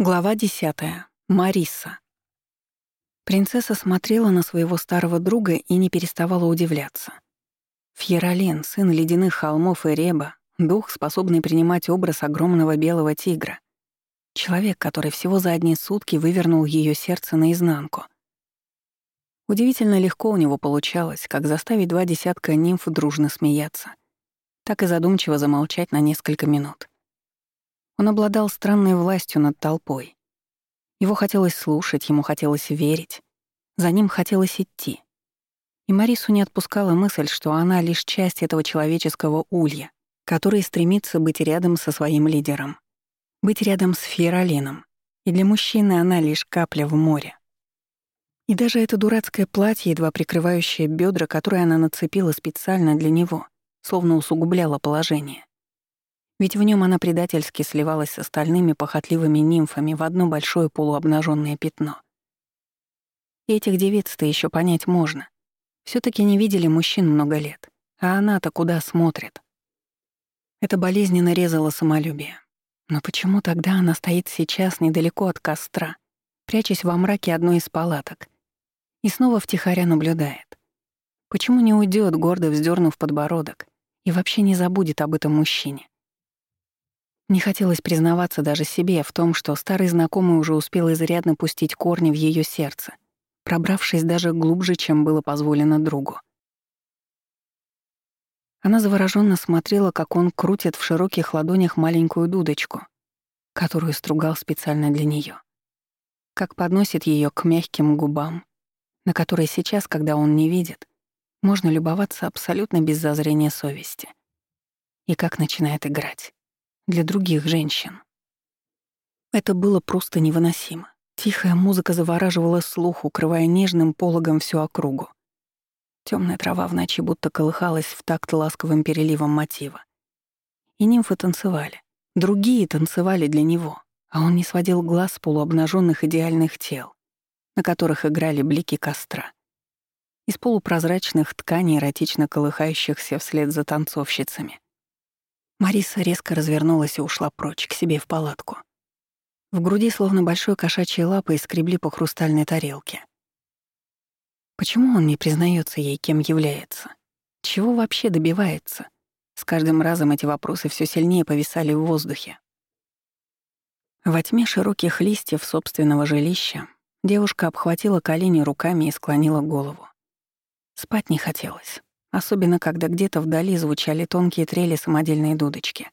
Глава 10. Мариса. Принцесса смотрела на своего старого друга и не переставала удивляться. Фьеролин, сын ледяных холмов и Реба, дух, способный принимать образ огромного белого тигра. Человек, который всего за одни сутки вывернул ее сердце наизнанку. Удивительно легко у него получалось, как заставить два десятка нимф дружно смеяться, так и задумчиво замолчать на несколько минут. Он обладал странной властью над толпой. Его хотелось слушать, ему хотелось верить. За ним хотелось идти. И Марису не отпускала мысль, что она лишь часть этого человеческого улья, который стремится быть рядом со своим лидером. Быть рядом с Фиеролином. И для мужчины она лишь капля в море. И даже это дурацкое платье, едва прикрывающее бедра, которое она нацепила специально для него, словно усугубляло положение. Ведь в нем она предательски сливалась с остальными похотливыми нимфами в одно большое полуобнаженное пятно. Этих девиц-то еще понять можно. все таки не видели мужчин много лет, а она-то куда смотрит. Это болезненно резало самолюбие. Но почему тогда она стоит сейчас недалеко от костра, прячась во мраке одной из палаток, и снова втихаря наблюдает? Почему не уйдет, гордо вздернув подбородок, и вообще не забудет об этом мужчине? Не хотелось признаваться даже себе в том, что старый знакомый уже успел изрядно пустить корни в ее сердце, пробравшись даже глубже, чем было позволено другу. Она завороженно смотрела, как он крутит в широких ладонях маленькую дудочку, которую стругал специально для нее, как подносит ее к мягким губам, на которые сейчас, когда он не видит, можно любоваться абсолютно без зазрения совести, и как начинает играть для других женщин. Это было просто невыносимо. Тихая музыка завораживала слух, укрывая нежным пологом всю округу. Темная трава в ночи будто колыхалась в такт ласковым переливом мотива. И нимфы танцевали. Другие танцевали для него, а он не сводил глаз с полуобнаженных идеальных тел, на которых играли блики костра. Из полупрозрачных тканей, эротично колыхающихся вслед за танцовщицами — Мариса резко развернулась и ушла прочь, к себе в палатку. В груди словно большой кошачьей лапой скребли по хрустальной тарелке. Почему он не признается ей, кем является? Чего вообще добивается? С каждым разом эти вопросы все сильнее повисали в воздухе. Во тьме широких листьев собственного жилища девушка обхватила колени руками и склонила голову. Спать не хотелось особенно когда где-то вдали звучали тонкие трели самодельной дудочки.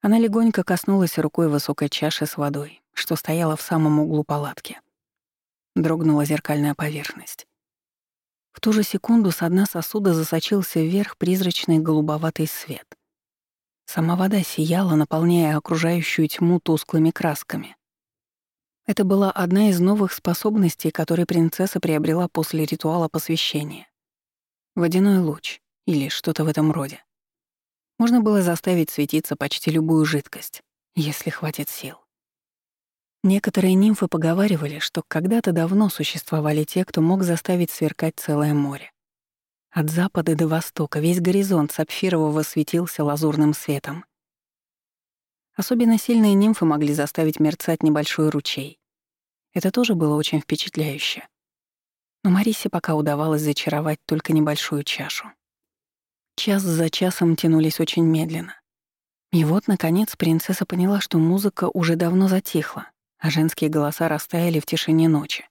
Она легонько коснулась рукой высокой чаши с водой, что стояла в самом углу палатки. Дрогнула зеркальная поверхность. В ту же секунду с дна сосуда засочился вверх призрачный голубоватый свет. Сама вода сияла, наполняя окружающую тьму тусклыми красками. Это была одна из новых способностей, которые принцесса приобрела после ритуала посвящения. Водяной луч или что-то в этом роде. Можно было заставить светиться почти любую жидкость, если хватит сил. Некоторые нимфы поговаривали, что когда-то давно существовали те, кто мог заставить сверкать целое море. От запада до востока весь горизонт сапфирового светился лазурным светом. Особенно сильные нимфы могли заставить мерцать небольшой ручей. Это тоже было очень впечатляюще но Марисе пока удавалось зачаровать только небольшую чашу. Час за часом тянулись очень медленно. И вот, наконец, принцесса поняла, что музыка уже давно затихла, а женские голоса растаяли в тишине ночи.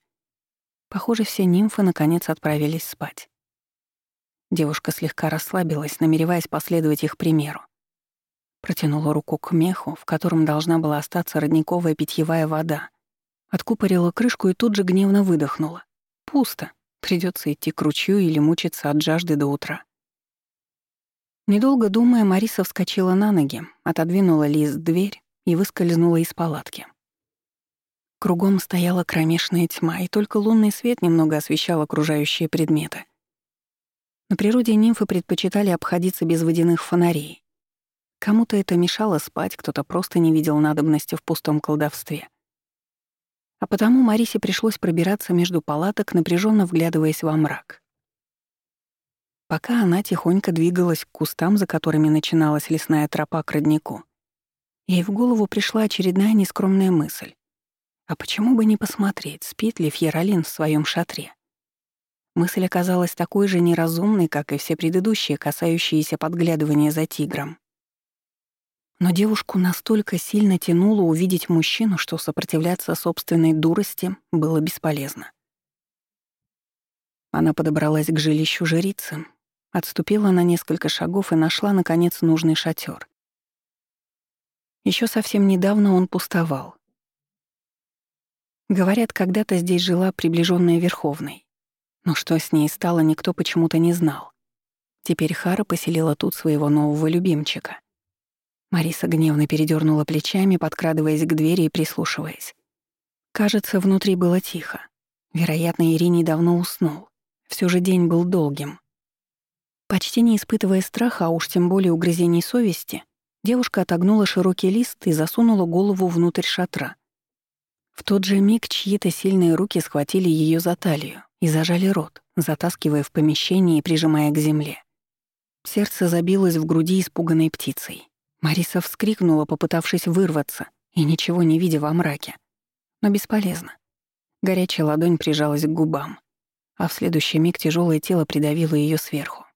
Похоже, все нимфы наконец отправились спать. Девушка слегка расслабилась, намереваясь последовать их примеру. Протянула руку к меху, в котором должна была остаться родниковая питьевая вода. Откупорила крышку и тут же гневно выдохнула. Пусто. Придется идти к ручью или мучиться от жажды до утра. Недолго думая, Мариса вскочила на ноги, отодвинула лист дверь и выскользнула из палатки. Кругом стояла кромешная тьма, и только лунный свет немного освещал окружающие предметы. На природе нимфы предпочитали обходиться без водяных фонарей. Кому-то это мешало спать, кто-то просто не видел надобности в пустом колдовстве. А потому Марисе пришлось пробираться между палаток, напряженно вглядываясь во мрак. Пока она тихонько двигалась к кустам, за которыми начиналась лесная тропа к роднику, Ей в голову пришла очередная нескромная мысль. А почему бы не посмотреть, спит ли Фьеролин в своем шатре? Мысль оказалась такой же неразумной, как и все предыдущие, касающиеся подглядывания за тигром. Но девушку настолько сильно тянуло увидеть мужчину, что сопротивляться собственной дурости было бесполезно. Она подобралась к жилищу жрицы, отступила на несколько шагов и нашла, наконец, нужный шатер. Еще совсем недавно он пустовал. Говорят, когда-то здесь жила приближенная Верховной. Но что с ней стало, никто почему-то не знал. Теперь Хара поселила тут своего нового любимчика. Мариса гневно передернула плечами, подкрадываясь к двери и прислушиваясь. Кажется, внутри было тихо. Вероятно, Ирине давно уснул. Все же день был долгим. Почти не испытывая страха, а уж тем более угрызений совести, девушка отогнула широкий лист и засунула голову внутрь шатра. В тот же миг чьи-то сильные руки схватили ее за талию и зажали рот, затаскивая в помещение и прижимая к земле. Сердце забилось в груди испуганной птицей. Мариса вскрикнула, попытавшись вырваться, и ничего не видя во мраке. Но бесполезно. Горячая ладонь прижалась к губам, а в следующий миг тяжелое тело придавило ее сверху.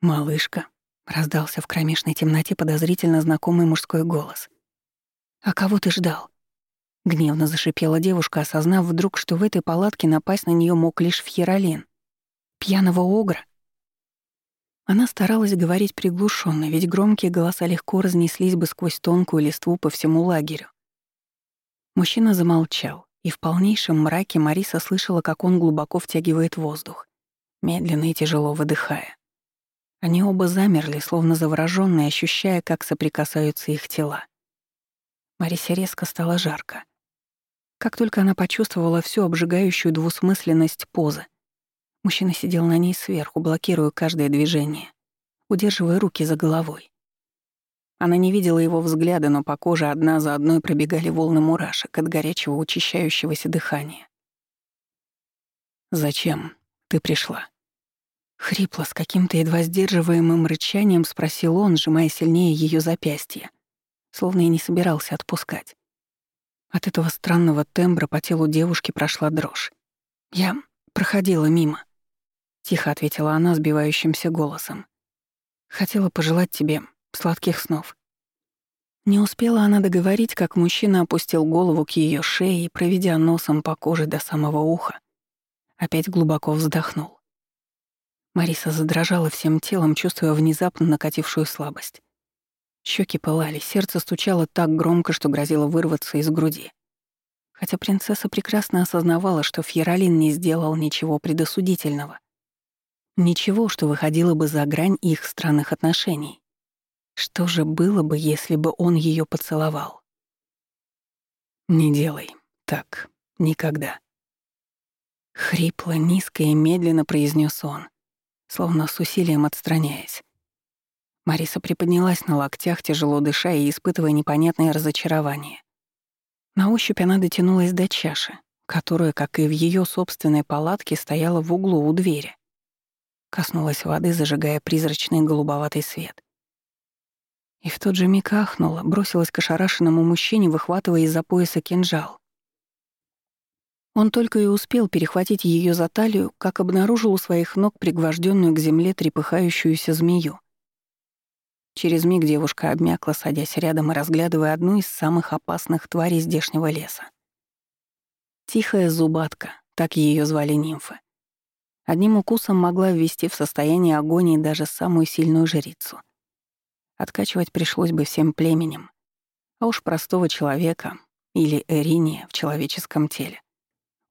«Малышка», — раздался в кромешной темноте подозрительно знакомый мужской голос. «А кого ты ждал?» Гневно зашипела девушка, осознав вдруг, что в этой палатке напасть на нее мог лишь Фьеролин. Пьяного огра. Она старалась говорить приглушенно, ведь громкие голоса легко разнеслись бы сквозь тонкую листву по всему лагерю. Мужчина замолчал, и в полнейшем мраке Мариса слышала, как он глубоко втягивает воздух, медленно и тяжело выдыхая. Они оба замерли, словно заворожённые, ощущая, как соприкасаются их тела. Марисе резко стало жарко. Как только она почувствовала всю обжигающую двусмысленность позы, Мужчина сидел на ней сверху, блокируя каждое движение, удерживая руки за головой. Она не видела его взгляда, но по коже одна за одной пробегали волны мурашек от горячего учащающегося дыхания. «Зачем ты пришла?» Хрипло, с каким-то едва сдерживаемым рычанием спросил он, сжимая сильнее ее запястье, словно и не собирался отпускать. От этого странного тембра по телу девушки прошла дрожь. Я проходила мимо. Тихо ответила она сбивающимся голосом. Хотела пожелать тебе сладких снов. Не успела она договорить, как мужчина опустил голову к ее шее и, проведя носом по коже до самого уха, опять глубоко вздохнул. Мариса задрожала всем телом, чувствуя внезапно накатившую слабость. Щеки пылали, сердце стучало так громко, что грозило вырваться из груди. Хотя принцесса прекрасно осознавала, что Фьеролин не сделал ничего предосудительного. Ничего, что выходило бы за грань их странных отношений. Что же было бы, если бы он ее поцеловал? «Не делай так. Никогда». Хрипло, низко и медленно произнес он, словно с усилием отстраняясь. Мариса приподнялась на локтях, тяжело дыша и испытывая непонятное разочарование. На ощупь она дотянулась до чаши, которая, как и в ее собственной палатке, стояла в углу у двери. Коснулась воды, зажигая призрачный голубоватый свет. И в тот же миг ахнула, бросилась к ошарашенному мужчине, выхватывая из-за пояса кинжал. Он только и успел перехватить ее за талию, как обнаружил у своих ног пригвожденную к земле трепыхающуюся змею. Через миг девушка обмякла, садясь рядом и разглядывая одну из самых опасных тварей здешнего леса. Тихая зубатка, так ее звали нимфы. Одним укусом могла ввести в состояние агонии даже самую сильную жрицу. Откачивать пришлось бы всем племенем. А уж простого человека или Эриния в человеческом теле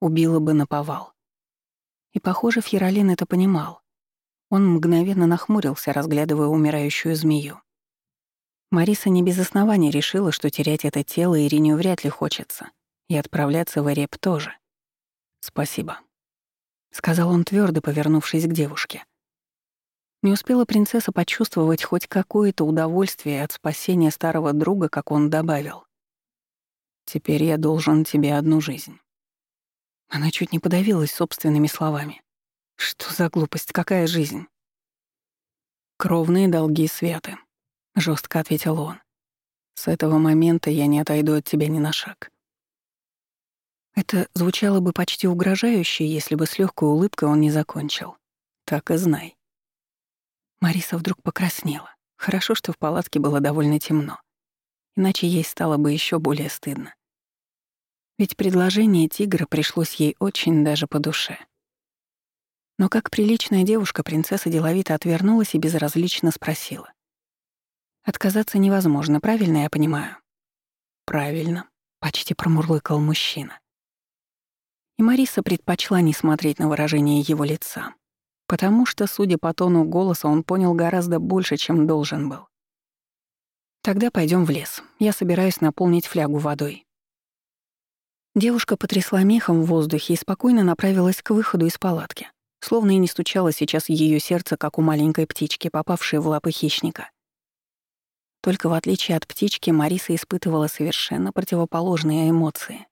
убила бы наповал. И, похоже, Фьеролин это понимал. Он мгновенно нахмурился, разглядывая умирающую змею. Мариса не без оснований решила, что терять это тело Иринию вряд ли хочется, и отправляться в Эреп тоже. «Спасибо», — сказал он твердо, повернувшись к девушке. Не успела принцесса почувствовать хоть какое-то удовольствие от спасения старого друга, как он добавил. «Теперь я должен тебе одну жизнь». Она чуть не подавилась собственными словами. «Что за глупость? Какая жизнь?» «Кровные долги святы», — жестко ответил он. С этого момента я не отойду от тебя ни на шаг. Это звучало бы почти угрожающе, если бы с легкой улыбкой он не закончил. Так и знай. Мариса вдруг покраснела. Хорошо, что в палатке было довольно темно. Иначе ей стало бы еще более стыдно. Ведь предложение тигра пришлось ей очень даже по душе. Но как приличная девушка, принцесса деловито отвернулась и безразлично спросила. «Отказаться невозможно, правильно я понимаю?» «Правильно», — почти промурлыкал мужчина. И Мариса предпочла не смотреть на выражение его лица, потому что, судя по тону голоса, он понял гораздо больше, чем должен был. «Тогда пойдем в лес. Я собираюсь наполнить флягу водой». Девушка потрясла мехом в воздухе и спокойно направилась к выходу из палатки, словно и не стучало сейчас ее сердце, как у маленькой птички, попавшей в лапы хищника. Только в отличие от птички, Мариса испытывала совершенно противоположные эмоции.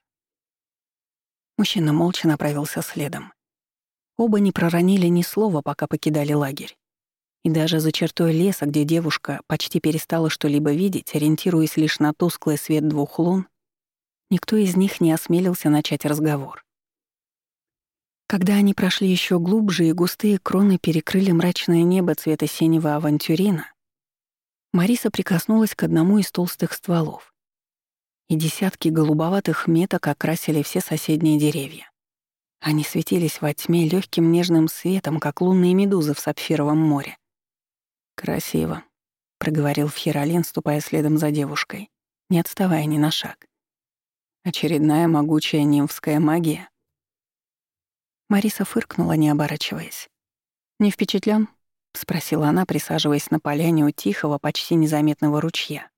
Мужчина молча направился следом. Оба не проронили ни слова, пока покидали лагерь. И даже за чертой леса, где девушка почти перестала что-либо видеть, ориентируясь лишь на тусклый свет двух лун, Никто из них не осмелился начать разговор. Когда они прошли еще глубже и густые кроны перекрыли мрачное небо цвета синего авантюрина, Мариса прикоснулась к одному из толстых стволов, и десятки голубоватых меток окрасили все соседние деревья. Они светились во тьме легким нежным светом, как лунные медузы в сапфировом море. «Красиво», — проговорил Фьеролин, ступая следом за девушкой, не отставая ни на шаг. Очередная могучая нимфская магия. Мариса фыркнула, не оборачиваясь. «Не впечатлен? спросила она, присаживаясь на поляне у тихого, почти незаметного ручья.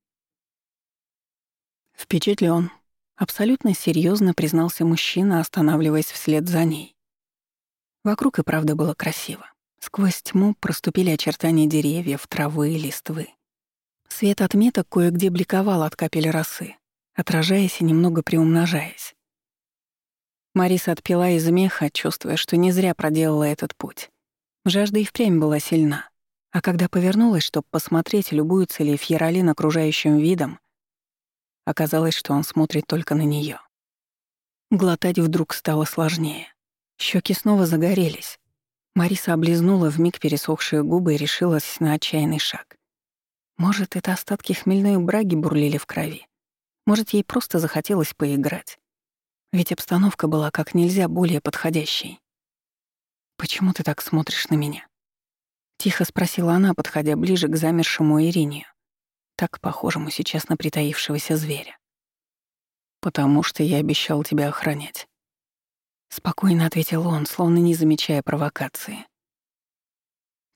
Впечатлен. абсолютно серьезно признался мужчина, останавливаясь вслед за ней. Вокруг и правда было красиво. Сквозь тьму проступили очертания деревьев, травы, листвы. Свет отметок кое-где бликовал от капель росы, отражаясь и немного приумножаясь. Мариса отпила из меха, чувствуя, что не зря проделала этот путь. Жажда и впрямь была сильна. А когда повернулась, чтобы посмотреть, любуется ли Фьеролин окружающим видом, оказалось, что он смотрит только на нее. Глотать вдруг стало сложнее. Щеки снова загорелись. Мариса облизнула вмиг пересохшие губы и решилась на отчаянный шаг. Может, это остатки хмельной браги бурлили в крови. Может, ей просто захотелось поиграть. Ведь обстановка была как нельзя более подходящей. «Почему ты так смотришь на меня?» Тихо спросила она, подходя ближе к замершему Иринию, так похожему сейчас на притаившегося зверя. «Потому что я обещал тебя охранять». Спокойно ответил он, словно не замечая провокации.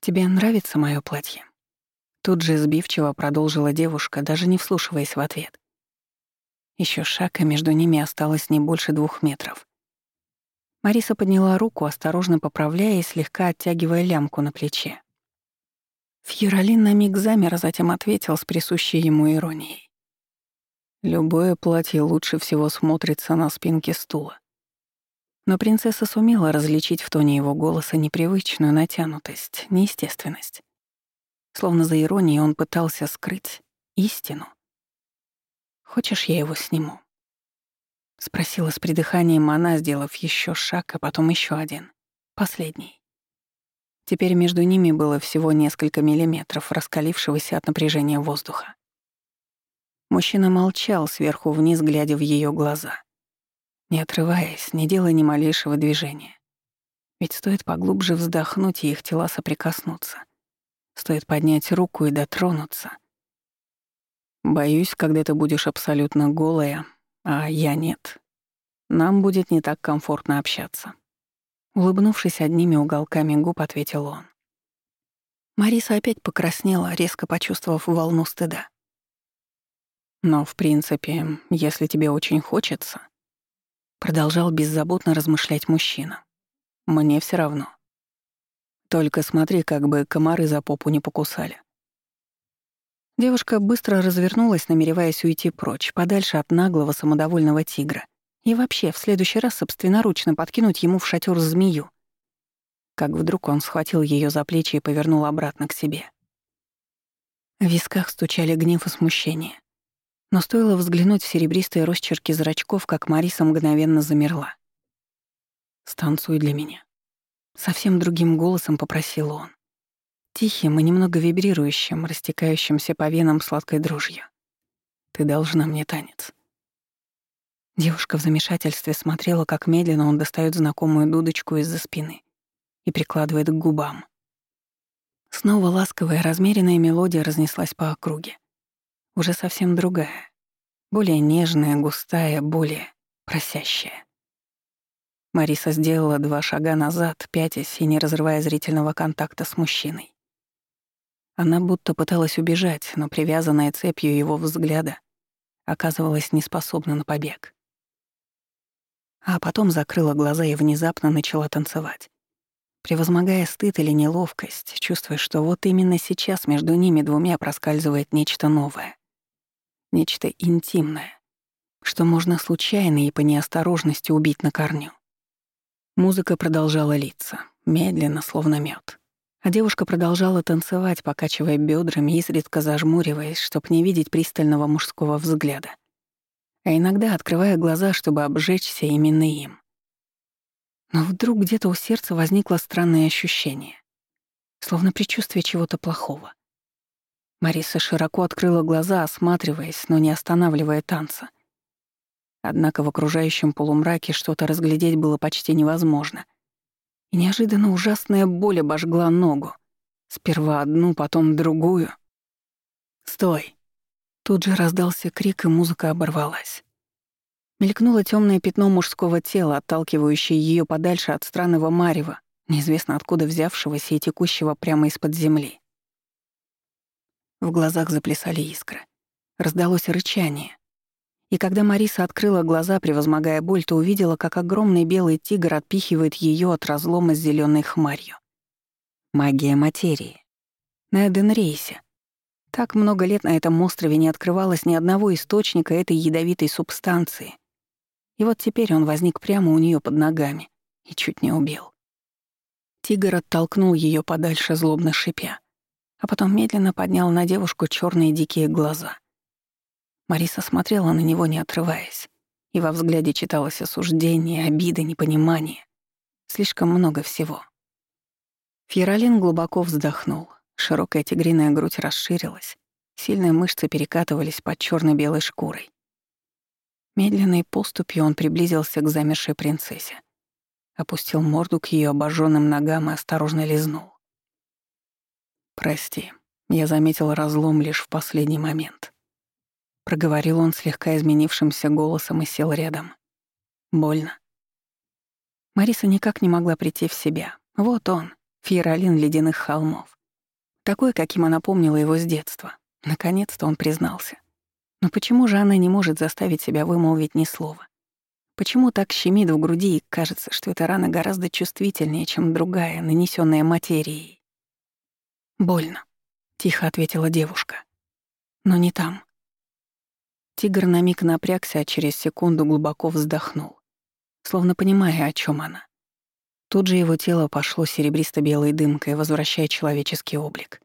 «Тебе нравится мое платье?» Тут же сбивчиво продолжила девушка, даже не вслушиваясь в ответ. Еще шаг, и между ними осталось не больше двух метров. Мариса подняла руку, осторожно поправляя и слегка оттягивая лямку на плече. Фьеролин на миг замер, а затем ответил с присущей ему иронией. «Любое платье лучше всего смотрится на спинке стула». Но принцесса сумела различить в тоне его голоса непривычную натянутость, неестественность. Словно за иронией он пытался скрыть истину — Хочешь, я его сниму?» Спросила с придыханием она, сделав еще шаг, а потом еще один. Последний. Теперь между ними было всего несколько миллиметров раскалившегося от напряжения воздуха. Мужчина молчал сверху вниз, глядя в ее глаза. Не отрываясь, не делая ни малейшего движения. Ведь стоит поглубже вздохнуть, и их тела соприкоснутся. Стоит поднять руку и дотронуться, Боюсь, когда ты будешь абсолютно голая, а я нет. Нам будет не так комфортно общаться. Улыбнувшись одними уголками губ, ответил он. Мариса опять покраснела, резко почувствовав волну стыда. Но, в принципе, если тебе очень хочется, продолжал беззаботно размышлять мужчина. Мне все равно. Только смотри, как бы комары за попу не покусали. Девушка быстро развернулась, намереваясь уйти прочь, подальше от наглого самодовольного тигра. И вообще, в следующий раз собственноручно подкинуть ему в шатер змею. Как вдруг он схватил ее за плечи и повернул обратно к себе. В висках стучали гнев и смущение. Но стоило взглянуть в серебристые росчерки зрачков, как Мариса мгновенно замерла. «Станцуй для меня». Совсем другим голосом попросил он. Тихим и немного вибрирующим, растекающимся по венам сладкой дрожью. «Ты должна мне танец». Девушка в замешательстве смотрела, как медленно он достает знакомую дудочку из-за спины и прикладывает к губам. Снова ласковая, размеренная мелодия разнеслась по округе уже совсем другая, более нежная, густая, более просящая. Мариса сделала два шага назад, пятясь и не разрывая зрительного контакта с мужчиной. Она будто пыталась убежать, но привязанная цепью его взгляда оказывалась неспособна на побег. А потом закрыла глаза и внезапно начала танцевать. Превозмогая стыд или неловкость, чувствуя, что вот именно сейчас между ними двумя проскальзывает нечто новое нечто интимное, что можно случайно и по неосторожности убить на корню. Музыка продолжала литься, медленно, словно мед, А девушка продолжала танцевать, покачивая бедрами, изредка зажмуриваясь, чтобы не видеть пристального мужского взгляда. А иногда открывая глаза, чтобы обжечься именно им. Но вдруг где-то у сердца возникло странное ощущение, словно предчувствие чего-то плохого. Мариса широко открыла глаза, осматриваясь, но не останавливая танца. Однако в окружающем полумраке что-то разглядеть было почти невозможно. И неожиданно ужасная боль обожгла ногу. Сперва одну, потом другую. «Стой!» Тут же раздался крик, и музыка оборвалась. Мелькнуло темное пятно мужского тела, отталкивающее ее подальше от странного марева, неизвестно откуда взявшегося и текущего прямо из-под земли. В глазах заплясали искры. Раздалось рычание. И когда Мариса открыла глаза, превозмогая боль, то увидела, как огромный белый тигр отпихивает ее от разлома с зеленой хмарью. Магия материи. На Эденрейсе. Так много лет на этом острове не открывалось ни одного источника этой ядовитой субстанции. И вот теперь он возник прямо у нее под ногами и чуть не убил. Тигр оттолкнул ее подальше, злобно шипя а потом медленно поднял на девушку черные дикие глаза. Мариса смотрела на него, не отрываясь, и во взгляде читалось осуждение, обида, непонимание. Слишком много всего. Фьеролин глубоко вздохнул. Широкая тигриная грудь расширилась, сильные мышцы перекатывались под черно белой шкурой. Медленной поступью он приблизился к замершей принцессе. Опустил морду к ее обожженным ногам и осторожно лизнул. «Прости, я заметил разлом лишь в последний момент». Проговорил он слегка изменившимся голосом и сел рядом. «Больно». Мариса никак не могла прийти в себя. Вот он, фиеролин ледяных холмов. Такой, каким она помнила его с детства. Наконец-то он признался. Но почему же она не может заставить себя вымолвить ни слова? Почему так щемит в груди и кажется, что эта рана гораздо чувствительнее, чем другая, нанесенная материей? «Больно», — тихо ответила девушка. «Но не там». Тигр на миг напрягся, а через секунду глубоко вздохнул, словно понимая, о чем она. Тут же его тело пошло серебристо-белой дымкой, возвращая человеческий облик.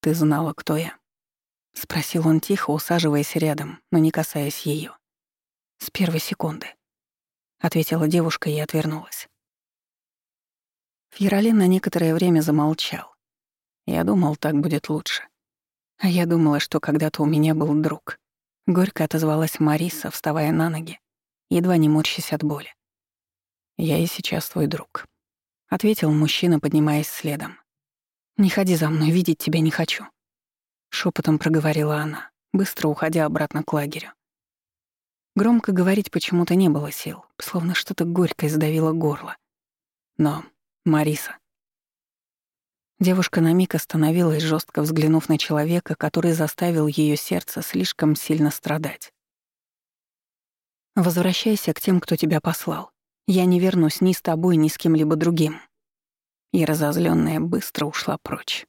«Ты знала, кто я?» — спросил он тихо, усаживаясь рядом, но не касаясь ее. «С первой секунды», — ответила девушка и отвернулась. Фьеролин на некоторое время замолчал, я думал, так будет лучше. А я думала, что когда-то у меня был друг. Горько отозвалась Мариса, вставая на ноги, едва не морщась от боли. «Я и сейчас твой друг», — ответил мужчина, поднимаясь следом. «Не ходи за мной, видеть тебя не хочу», — шепотом проговорила она, быстро уходя обратно к лагерю. Громко говорить почему-то не было сил, словно что-то горькое сдавило горло. Но, Мариса, Девушка на миг остановилась, жестко взглянув на человека, который заставил ее сердце слишком сильно страдать. «Возвращайся к тем, кто тебя послал. Я не вернусь ни с тобой, ни с кем-либо другим». И разозленная быстро ушла прочь.